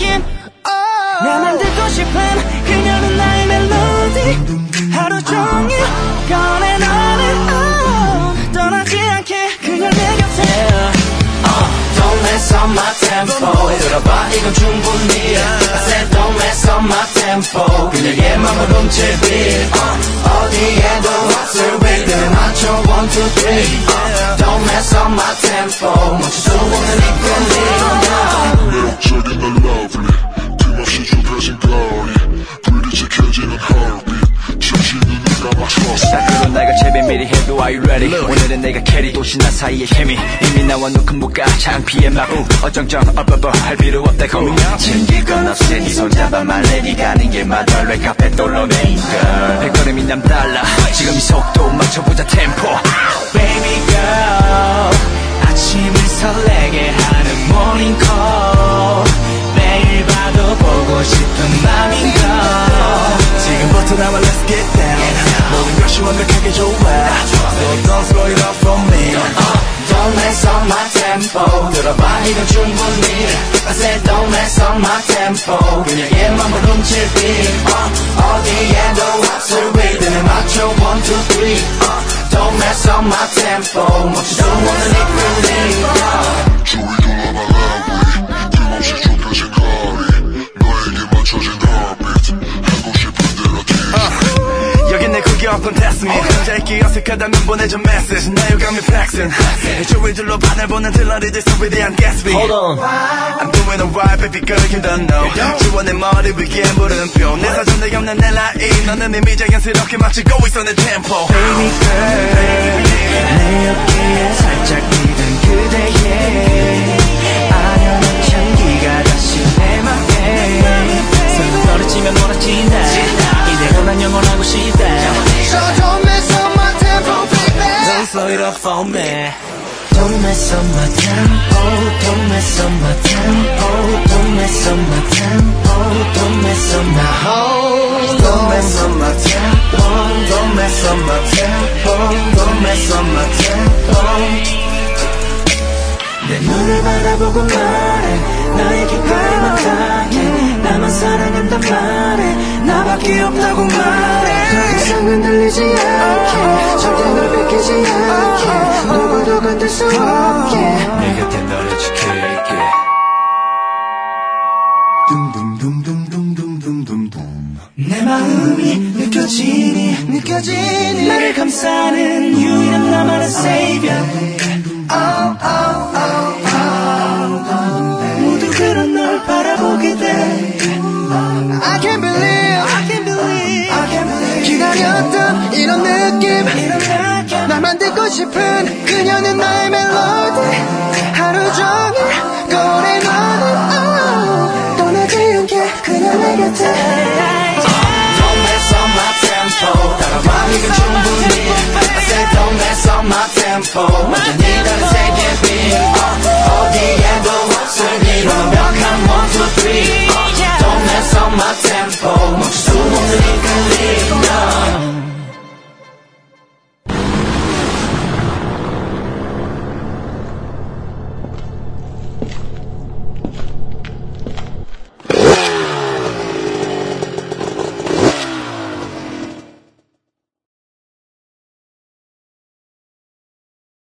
느낌 나만 듣고 싶은 그녀는 나의 멜로디 하루 종일 꺼내 너는 oh, 떠나지 않게 그녀 내 곁에 Don't mess up my tempo 들어봐 이건 충분히 I said don't mess up my tempo 그녀의 맘을 훔칠 beat uh, 어디에도 없을 rhythm 맞춰 one two three uh, Don't mess up my tempo 멈출 수 미리 해도 Are you ready? 오늘은 내가 캐리 도시 나 사이의 케미 이미 나와 놓은 무가 창피해 마구 어정쩡 업업어 할 필요 없다고 챙길 건 없이 네 손 잡아 말레니 가는 길마다 레카페 돌로 메인 girl? 백걸음이 남달라. 지금 이 속도 맞춰보자 템포. Baby girl 아침을 설레게 하는 morning call. 매일 봐도 보고 싶은 맘인걸 지금부터 나와 let's get down. 모든 것이 완벽하 tempo 들어봐 이건 충분히 I said don't mess up my tempo 그녀의 맘을 훔칠 beat uh, 어디에도 없을 rhythm에 맞춰 구경 콘테스트 미 짧게 어색하다면 보내줘 메시지 나 유감이 팩슨 조이들로 바늘 보는 들러리들 속에 대한 Gatsby Hold on. I'm doing alright baby girl you don't know. 내 머리 위에 물음표. 내 사전에 없는 내 라인. 너는 이미 자연스럽게 맞추고 있어 내 템포 slow it up for me Don't mess up my tempo Don't mess up my tempo Don't mess up my tempo Don't mess up my whole Don't mess up my tempo Don't mess up my tempo Don't mess up my tempo 내 눈을 바라보고 말해 나의 깃발만 닿게 나만 사랑한단 말해 나밖에 없다고 말해 더 이상 흔들리지 않게 절대 널 뺏기지 않게 건들 수 없게. 내 곁에 너를 지킬게. 내 마음이 느껴지니 느껴지니 나를 감싸는 유일 싶은 그녀는 나의 멜로디. 하루 종일 꺼내만은 oh, 떠나지 않게 그녀 내 곁에. Don't mess up my tempo. 따라와 이건 충분히 I said don't mess up my tempo. 완전히 다른 세계 빛 어디에도 목소리로 명한 1, 2, 3